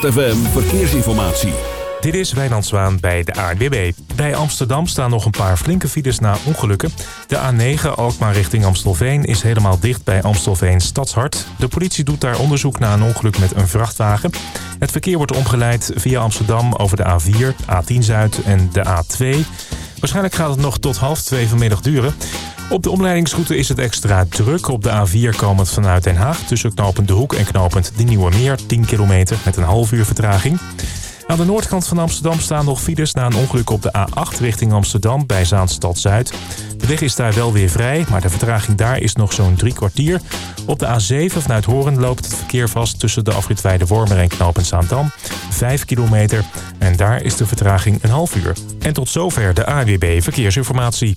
ZFM Verkeersinformatie. Dit is Wijnand Zwaan bij de ANWB. Bij Amsterdam staan nog een paar flinke files na ongelukken. De A9 Alkmaar richting Amstelveen is helemaal dicht bij Amstelveen Stadshart. De politie doet daar onderzoek na een ongeluk met een vrachtwagen. Het verkeer wordt omgeleid via Amsterdam over de A4, A10 Zuid en de A2. Waarschijnlijk gaat het nog tot half twee vanmiddag duren. Op de omleidingsroute is het extra druk. Op de A4 komend vanuit Den Haag tussen knooppunt De Hoek en knooppunt De Nieuwe Meer. 10 kilometer met een half uur vertraging. Aan de noordkant van Amsterdam staan nog files na een ongeluk op de A8 richting Amsterdam bij Zaanstad Zuid. De weg is daar wel weer vrij, maar de vertraging daar is nog zo'n drie kwartier. Op de A7 vanuit Horen loopt het verkeer vast tussen de afrit Wormer en knooppunt Zaandam. 5 kilometer en daar is de vertraging een half uur. En tot zover de AWB Verkeersinformatie.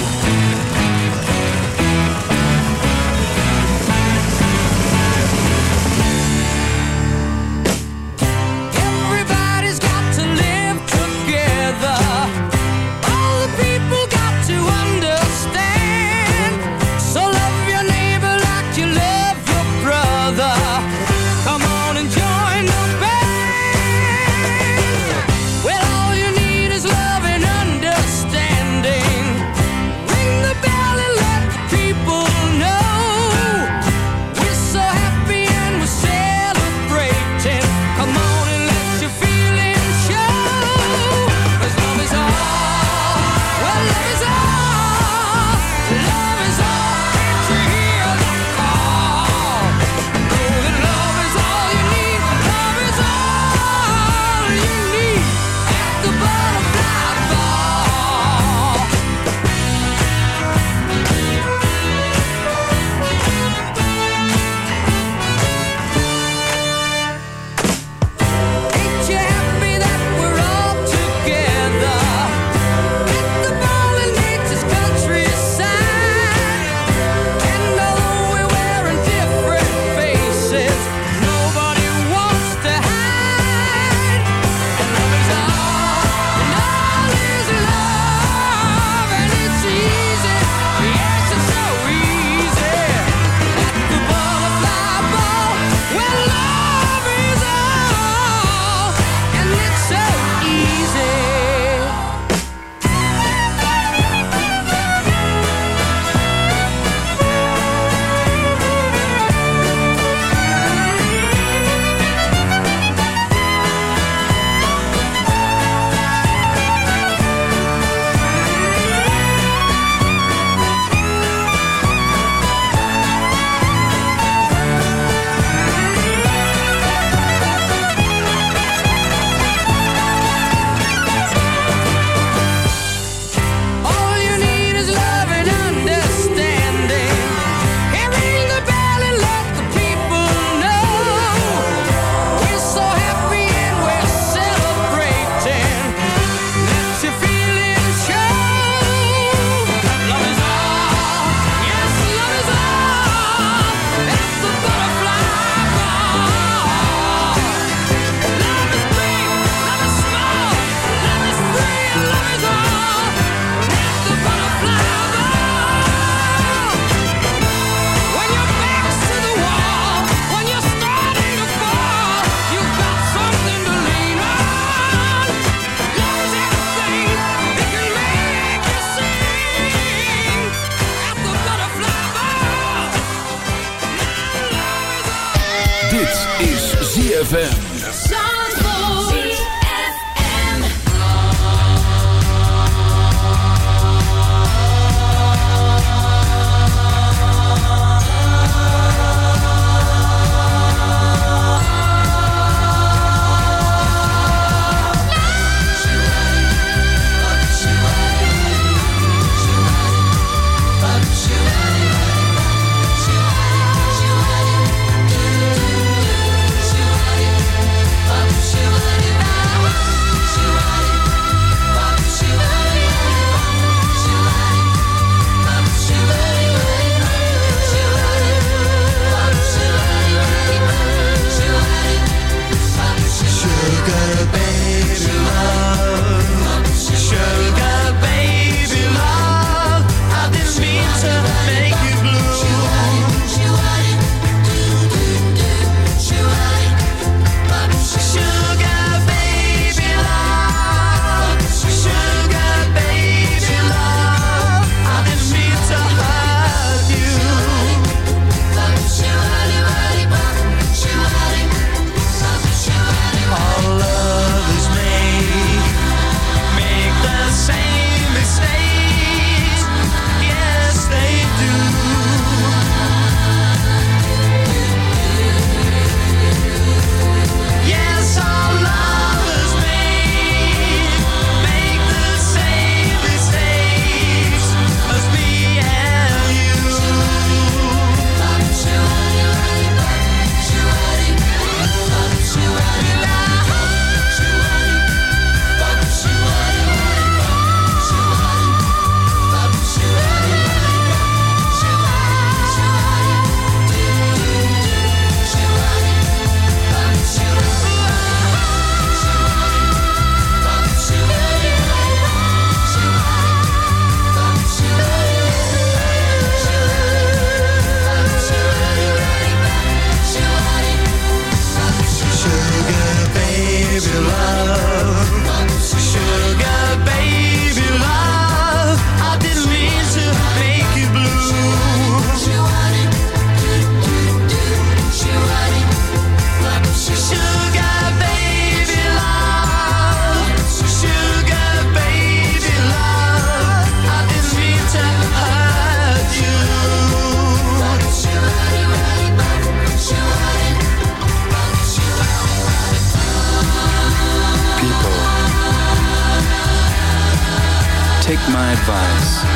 vines.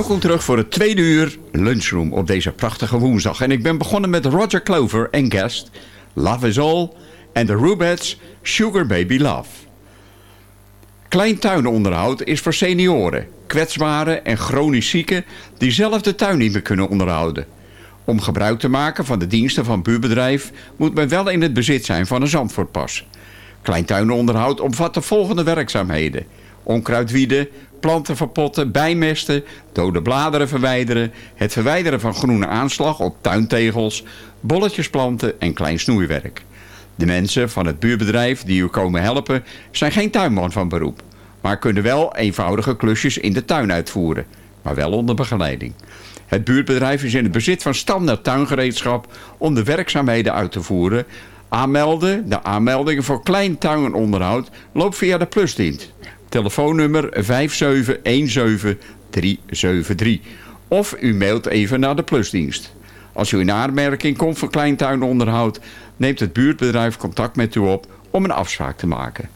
Welkom terug voor het tweede uur lunchroom op deze prachtige woensdag. En ik ben begonnen met Roger Clover en guest Love is All en de Rubettes Sugar Baby Love. Klein tuinonderhoud is voor senioren, kwetsbaren en chronisch zieken die zelf de tuin niet meer kunnen onderhouden. Om gebruik te maken van de diensten van buurbedrijf moet men wel in het bezit zijn van een Zandvoortpas. Kleintuinonderhoud omvat de volgende werkzaamheden. Onkruid wieden, planten verpotten, bijmesten, dode bladeren verwijderen, het verwijderen van groene aanslag op tuintegels, bolletjes planten en klein snoeiwerk. De mensen van het buurbedrijf die u komen helpen zijn geen tuinman van beroep, maar kunnen wel eenvoudige klusjes in de tuin uitvoeren, maar wel onder begeleiding. Het buurtbedrijf is in het bezit van standaard tuingereedschap om de werkzaamheden uit te voeren. Aanmelden, de aanmeldingen voor klein tuinonderhoud loopt via de plusdienst. Telefoonnummer 5717373. Of u mailt even naar de plusdienst. Als u in aanmerking komt voor kleintuinonderhoud, neemt het buurtbedrijf contact met u op om een afspraak te maken.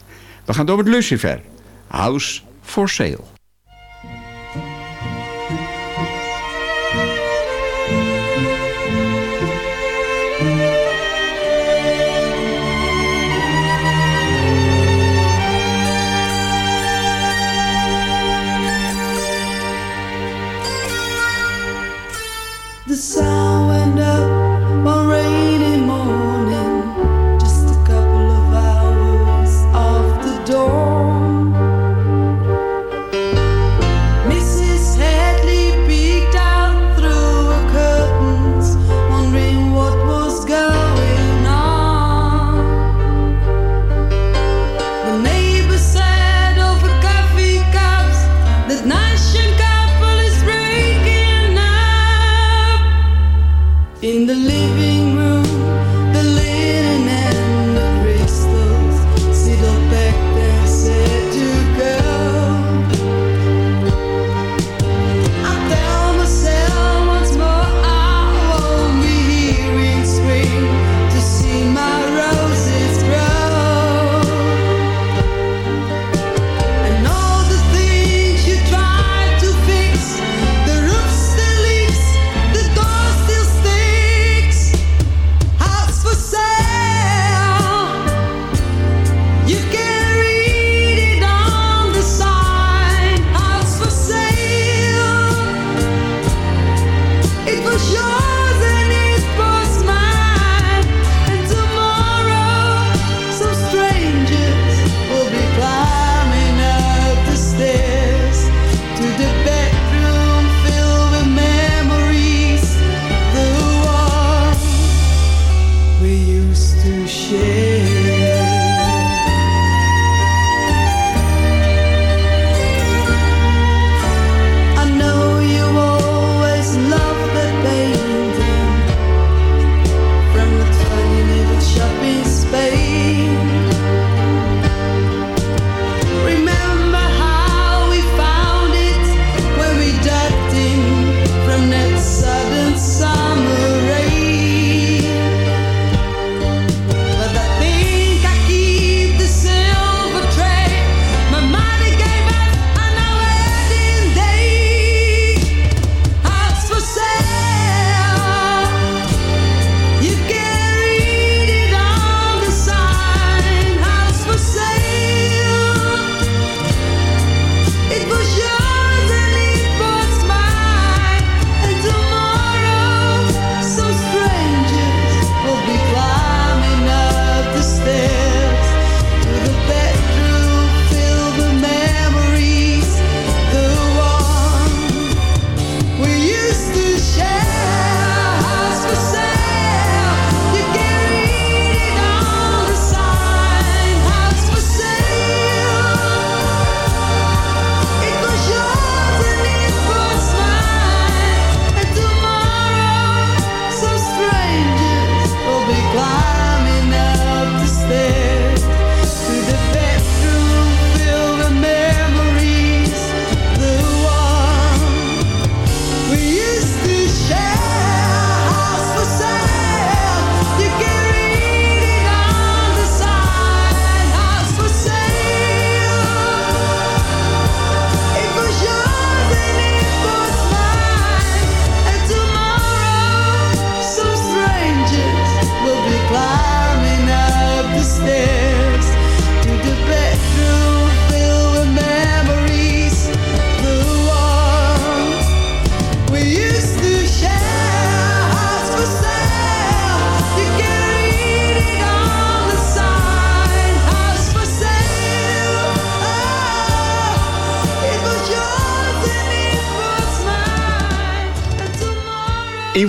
We gaan door met Lucifer. House for sale.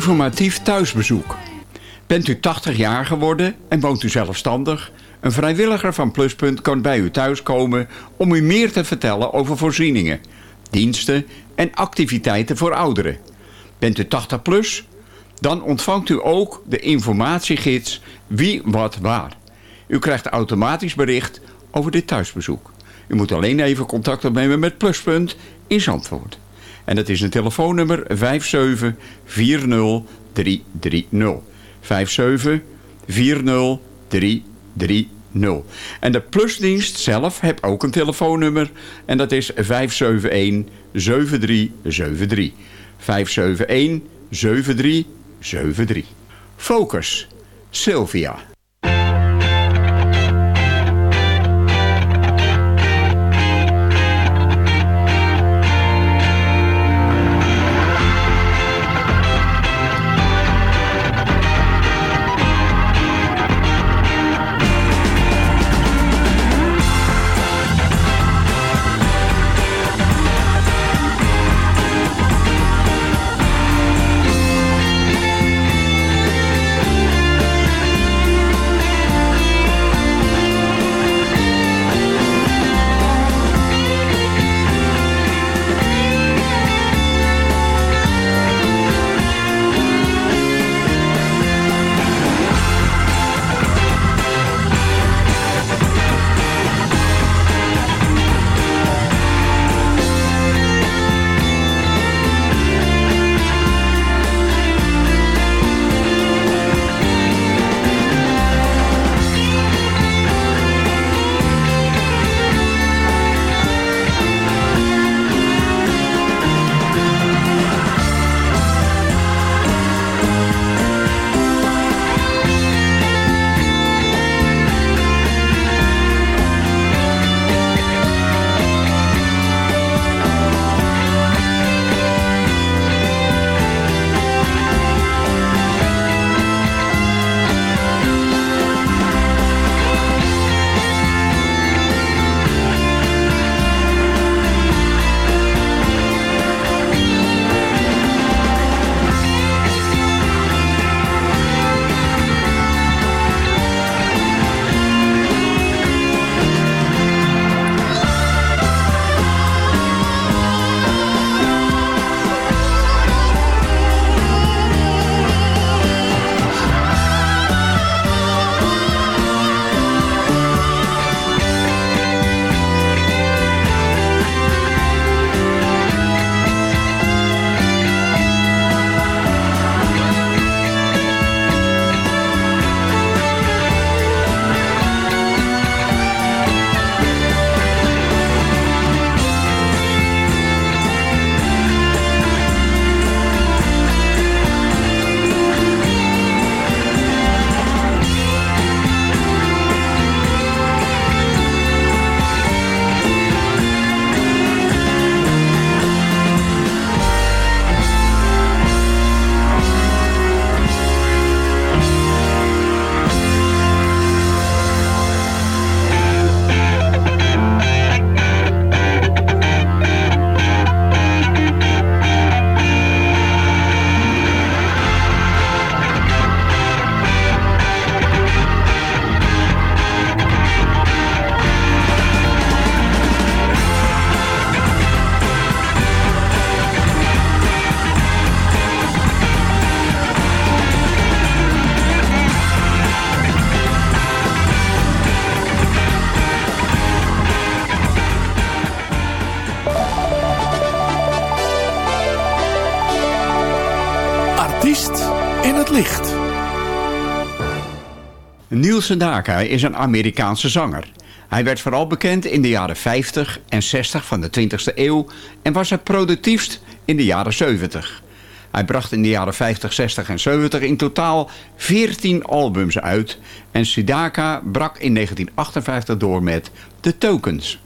Informatief thuisbezoek. Bent u 80 jaar geworden en woont u zelfstandig? Een vrijwilliger van Pluspunt kan bij u thuiskomen om u meer te vertellen over voorzieningen, diensten en activiteiten voor ouderen. Bent u 80 plus? Dan ontvangt u ook de informatiegids Wie Wat Waar. U krijgt automatisch bericht over dit thuisbezoek. U moet alleen even contact opnemen met Pluspunt in Zandvoort. En dat is een telefoonnummer 5740330. 5740330. En de plusdienst zelf heeft ook een telefoonnummer. En dat is 571-7373. 571-7373. Focus. Sylvia. Sedaka is een Amerikaanse zanger. Hij werd vooral bekend in de jaren 50 en 60 van de 20e eeuw en was het productiefst in de jaren 70. Hij bracht in de jaren 50, 60 en 70 in totaal 14 albums uit en Sedaka brak in 1958 door met The Tokens.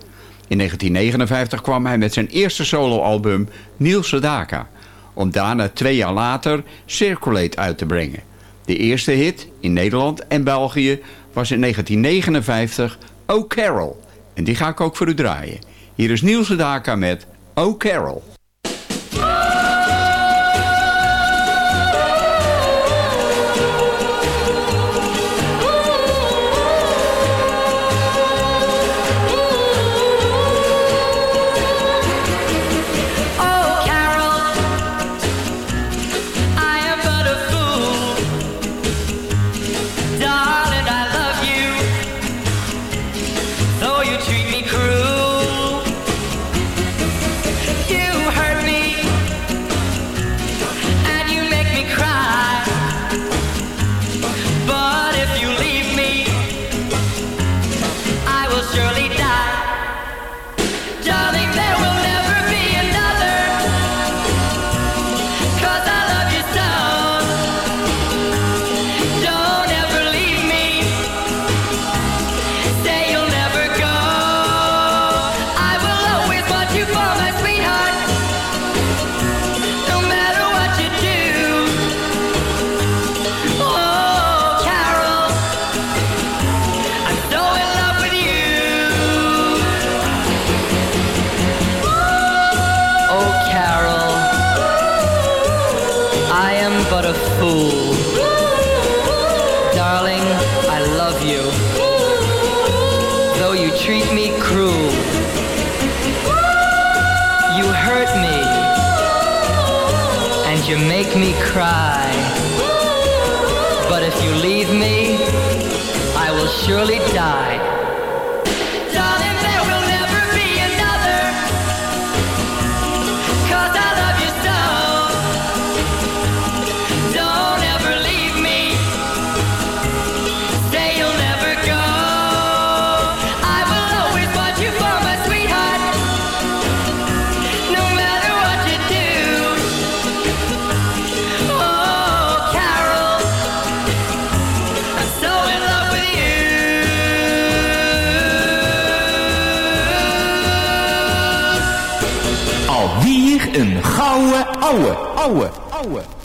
In 1959 kwam hij met zijn eerste soloalbum Niels Sedaka, om daarna twee jaar later Circulate uit te brengen. De eerste hit in Nederland en België was in 1959 Oh Carol. En die ga ik ook voor u draaien. Hier is Niels Sedaka met Oh Ohh. Aue!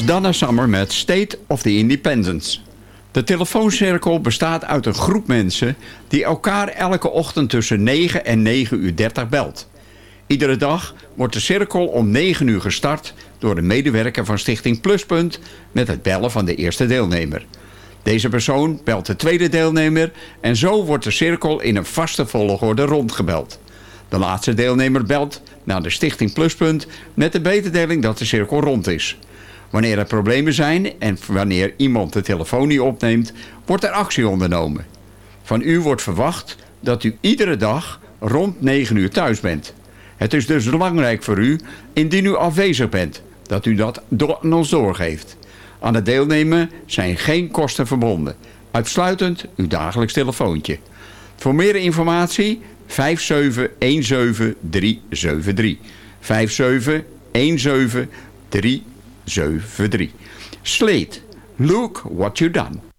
Was Donna Summer met State of the Independence. De telefooncirkel bestaat uit een groep mensen... die elkaar elke ochtend tussen 9 en 9 uur 30 belt. Iedere dag wordt de cirkel om 9 uur gestart... door een medewerker van Stichting Pluspunt... met het bellen van de eerste deelnemer. Deze persoon belt de tweede deelnemer... en zo wordt de cirkel in een vaste volgorde rondgebeld. De laatste deelnemer belt naar de Stichting Pluspunt... met de mededeling dat de cirkel rond is... Wanneer er problemen zijn en wanneer iemand de telefoon niet opneemt, wordt er actie ondernomen. Van u wordt verwacht dat u iedere dag rond 9 uur thuis bent. Het is dus belangrijk voor u, indien u afwezig bent, dat u dat aan ons doorgeeft. Aan het deelnemen zijn geen kosten verbonden. Uitsluitend uw dagelijks telefoontje. Voor meer informatie 5717373. 5717373. 73. Slate, look what you done.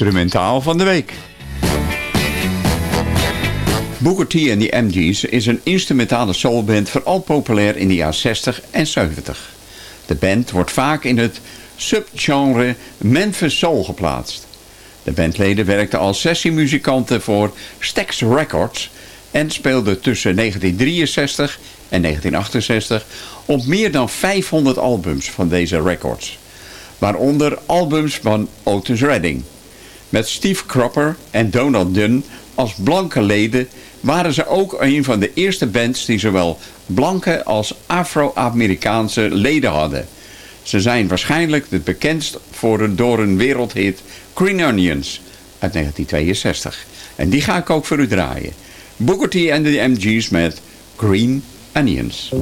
Instrumentaal van de week. Booker T en de MG's is een instrumentale soulband vooral populair in de jaren 60 en 70. De band wordt vaak in het subgenre Memphis Soul geplaatst. De bandleden werkten als sessiemuzikanten voor Stax Records en speelden tussen 1963 en 1968 op meer dan 500 albums van deze records. Waaronder albums van Otis Redding. Met Steve Cropper en Donald Dunn als blanke leden waren ze ook een van de eerste bands die zowel blanke als Afro-Amerikaanse leden hadden. Ze zijn waarschijnlijk het bekendst voor een, door een wereldhit Green Onions uit 1962. En die ga ik ook voor u draaien. Booker T en de MG's met Green Onions.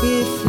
before.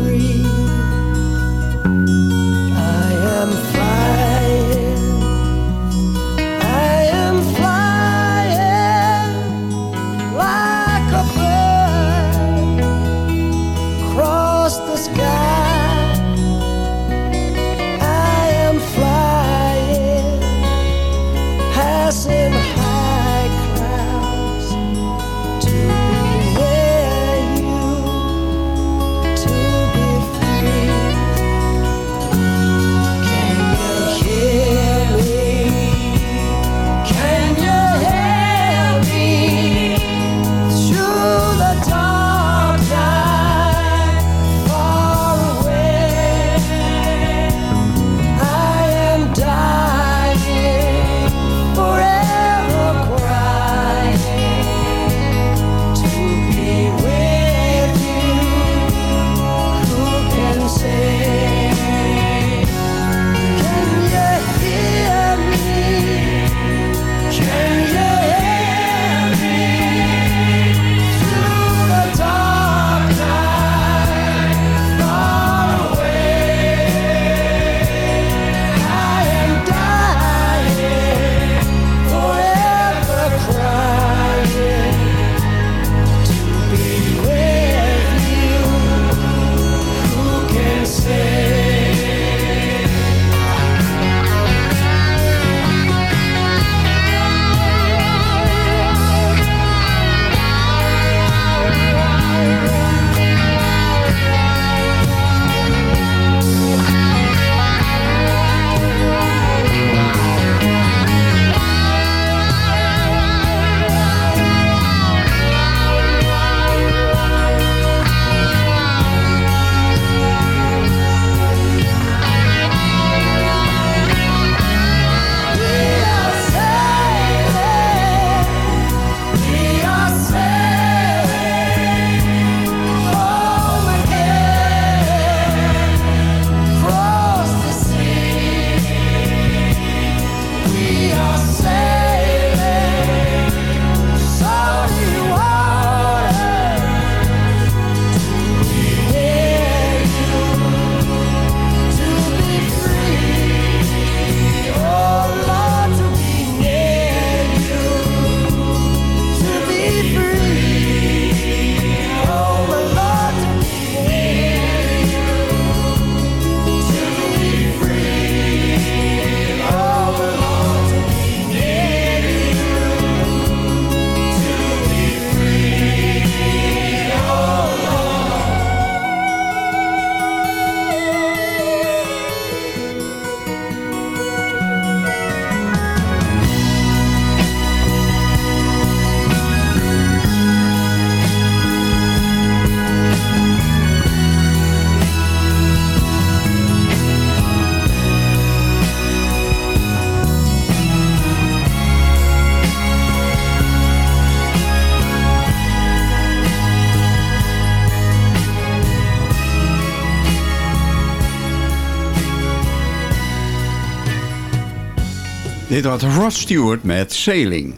Dit was Rod Stewart met Sailing.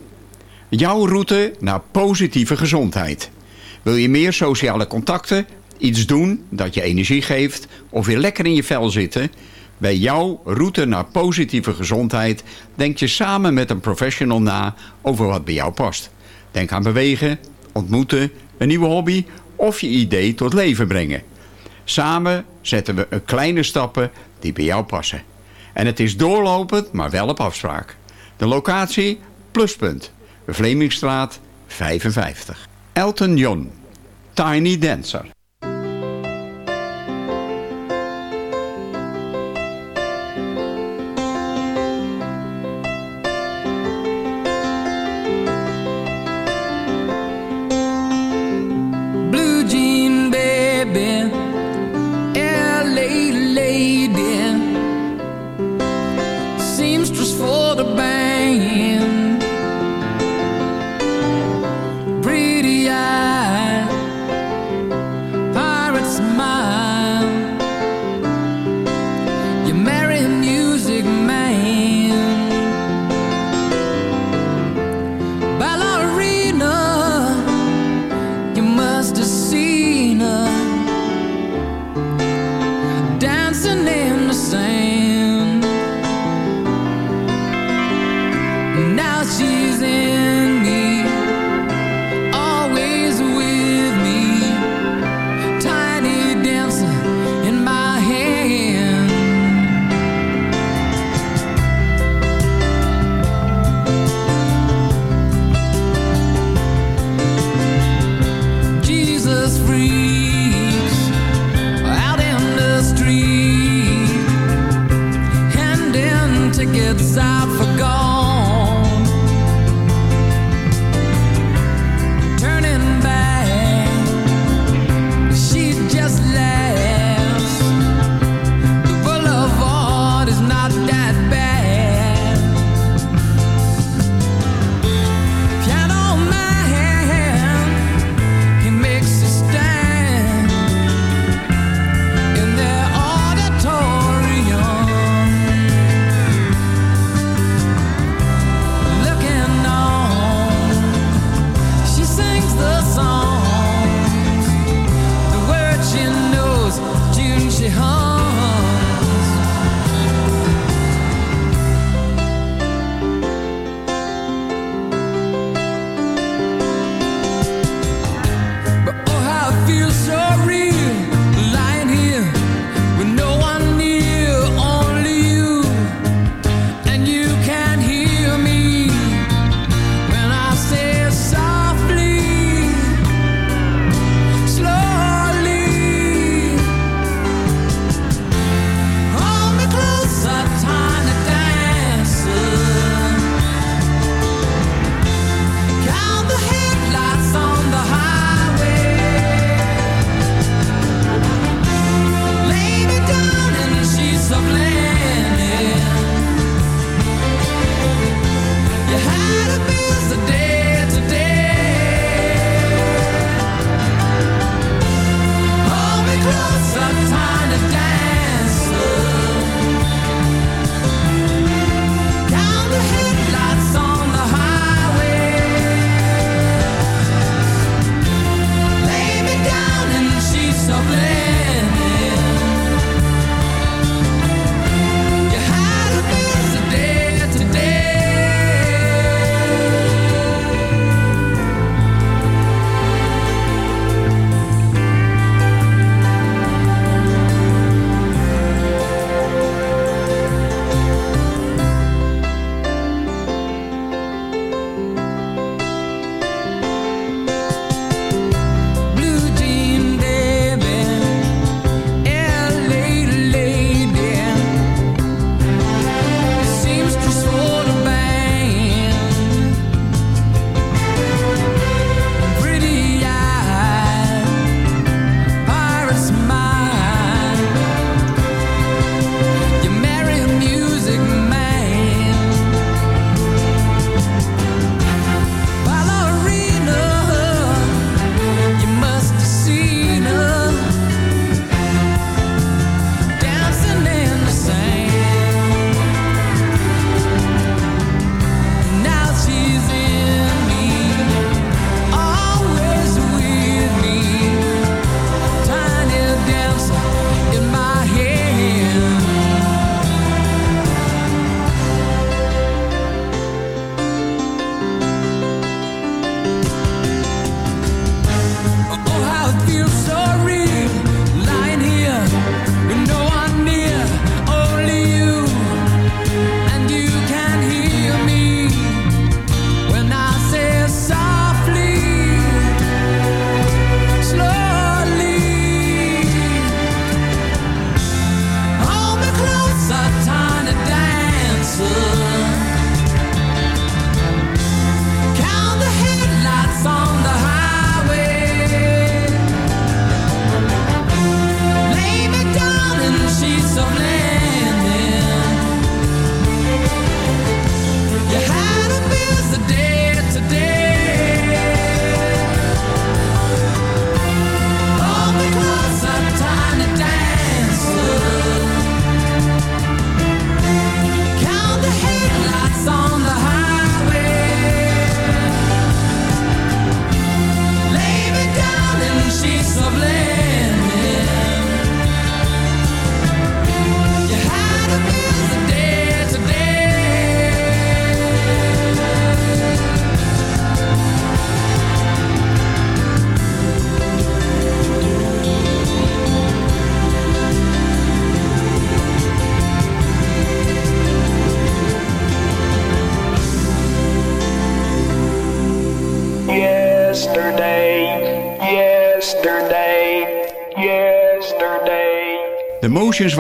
Jouw route naar positieve gezondheid. Wil je meer sociale contacten, iets doen dat je energie geeft of weer lekker in je vel zitten? Bij jouw route naar positieve gezondheid denk je samen met een professional na over wat bij jou past. Denk aan bewegen, ontmoeten, een nieuwe hobby of je idee tot leven brengen. Samen zetten we kleine stappen die bij jou passen. En het is doorlopend, maar wel op afspraak. De locatie Pluspunt, Vlemingstraat 55. Elton John, Tiny Dancer.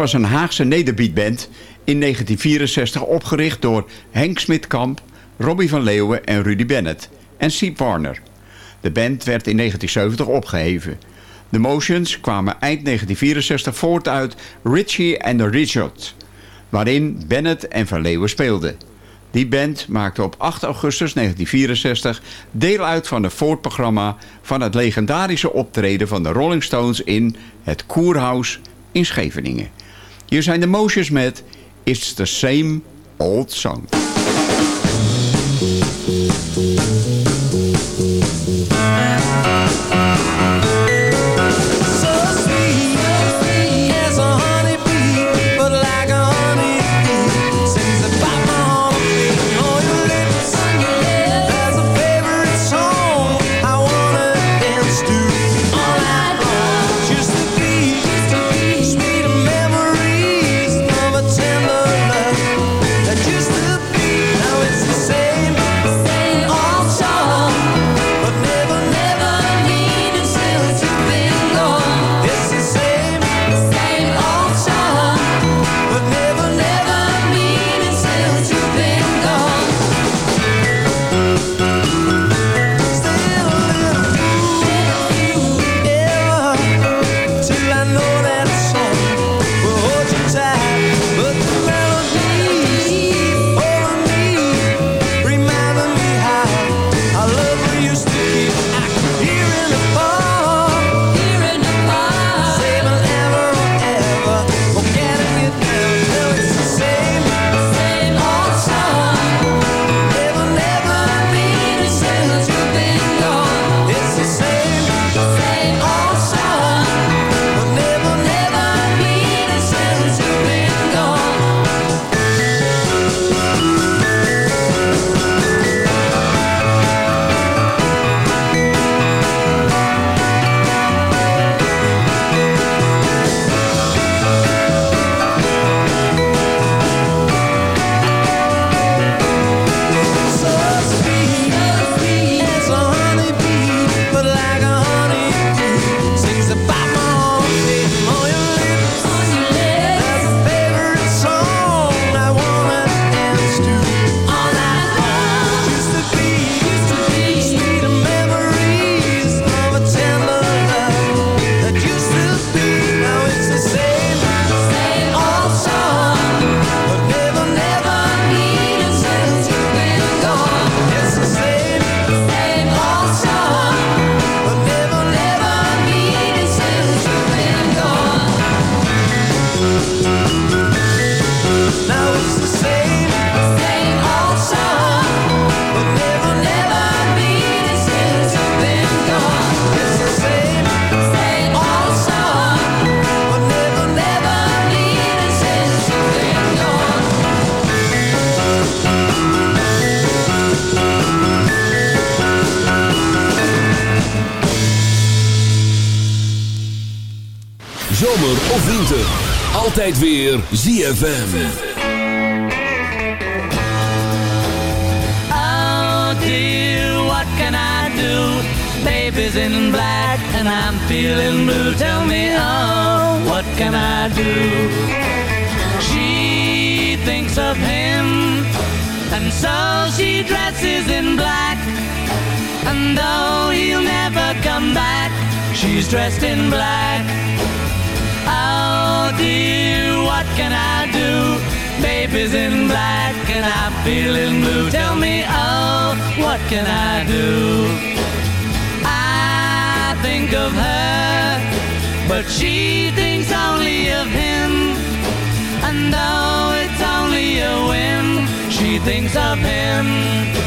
Was een Haagse nederbeatband in 1964 opgericht door Henk Smitkamp, Robbie van Leeuwen en Rudy Bennett en Steve Warner. De band werd in 1970 opgeheven. De Motions kwamen eind 1964 voort uit Richie and the Richards, waarin Bennett en Van Leeuwen speelden. Die band maakte op 8 augustus 1964 deel uit van het voortprogramma van het legendarische optreden van de Rolling Stones in het Koerhuis in Scheveningen. Hier zijn de Motions met It's the Same Old Song. Altijd weer ZFM. Oh dear, what can I do? Baby's in black and I'm feeling blue. Tell me, oh, what can I do? She thinks of him, and so she dresses in black. And though he'll never come back, she's dressed in black. Dear, what can I do? Baby's in black and I'm feeling blue. Tell me, oh, what can I do? I think of her, but she thinks only of him. And though it's only a whim, she thinks of him.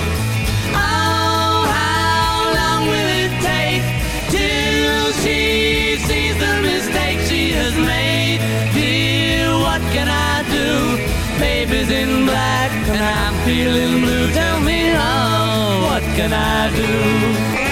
Feeling blue. Tell me, oh, what can I do?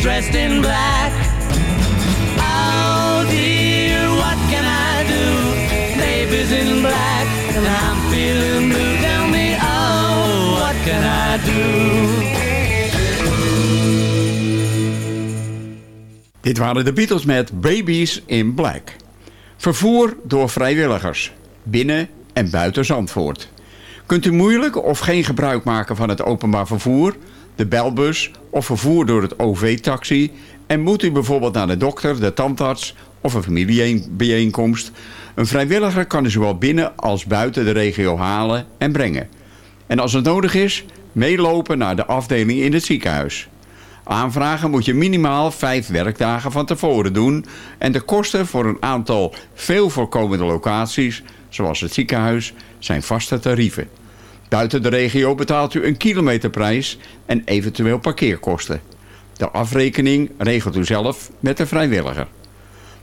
Dressed in black. Oh dear, what can I do? Baby's in black, I'm feeling blue. Tell me, oh, what can I do? Dit waren de Beatles met Babies in Black. Vervoer door vrijwilligers, binnen en buiten Zandvoort. Kunt u moeilijk of geen gebruik maken van het openbaar vervoer, de belbus of vervoer door het OV-taxi... en moet u bijvoorbeeld naar de dokter, de tandarts of een familiebijeenkomst... een vrijwilliger kan u zowel binnen als buiten de regio halen en brengen. En als het nodig is, meelopen naar de afdeling in het ziekenhuis. Aanvragen moet je minimaal vijf werkdagen van tevoren doen... en de kosten voor een aantal veel voorkomende locaties, zoals het ziekenhuis, zijn vaste tarieven. Buiten de regio betaalt u een kilometerprijs en eventueel parkeerkosten. De afrekening regelt u zelf met de vrijwilliger.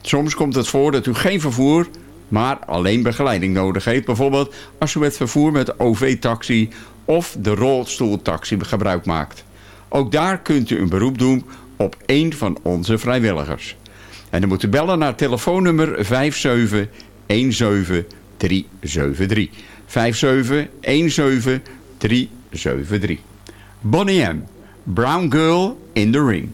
Soms komt het voor dat u geen vervoer, maar alleen begeleiding nodig heeft. Bijvoorbeeld als u het vervoer met OV-taxi of de rolstoeltaxi gebruik maakt. Ook daar kunt u een beroep doen op één van onze vrijwilligers. En dan moet u bellen naar telefoonnummer 5717373. 5717373. Bonnie M. Brown Girl in the Ring.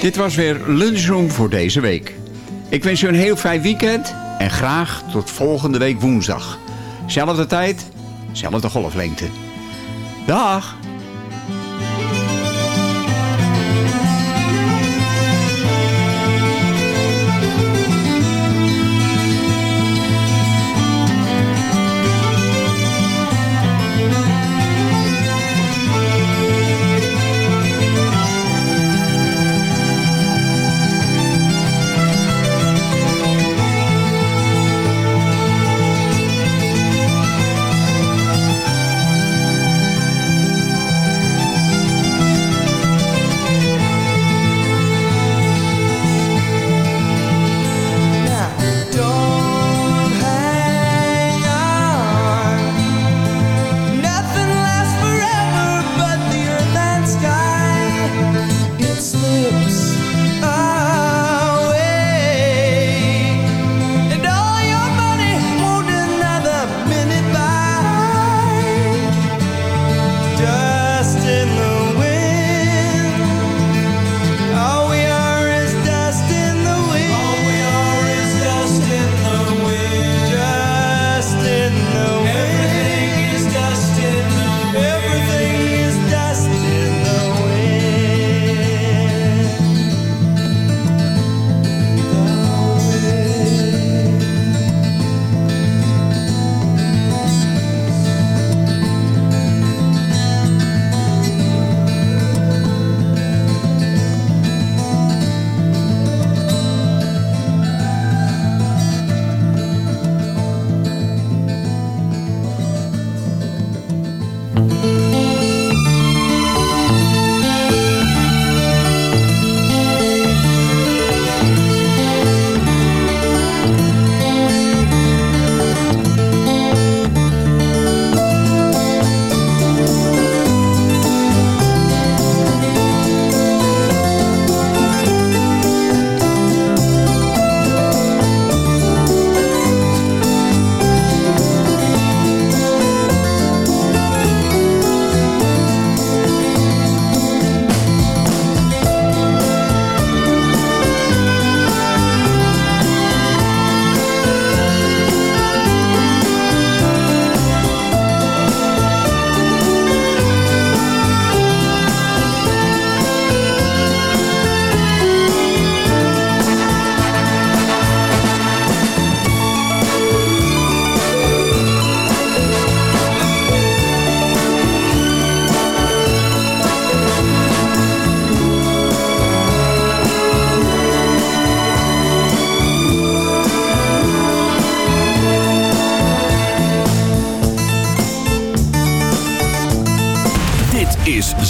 Dit was weer Lunchroom voor deze week. Ik wens je een heel fijn weekend en graag tot volgende week woensdag. Zelfde tijd, zelfde golflengte. Dag!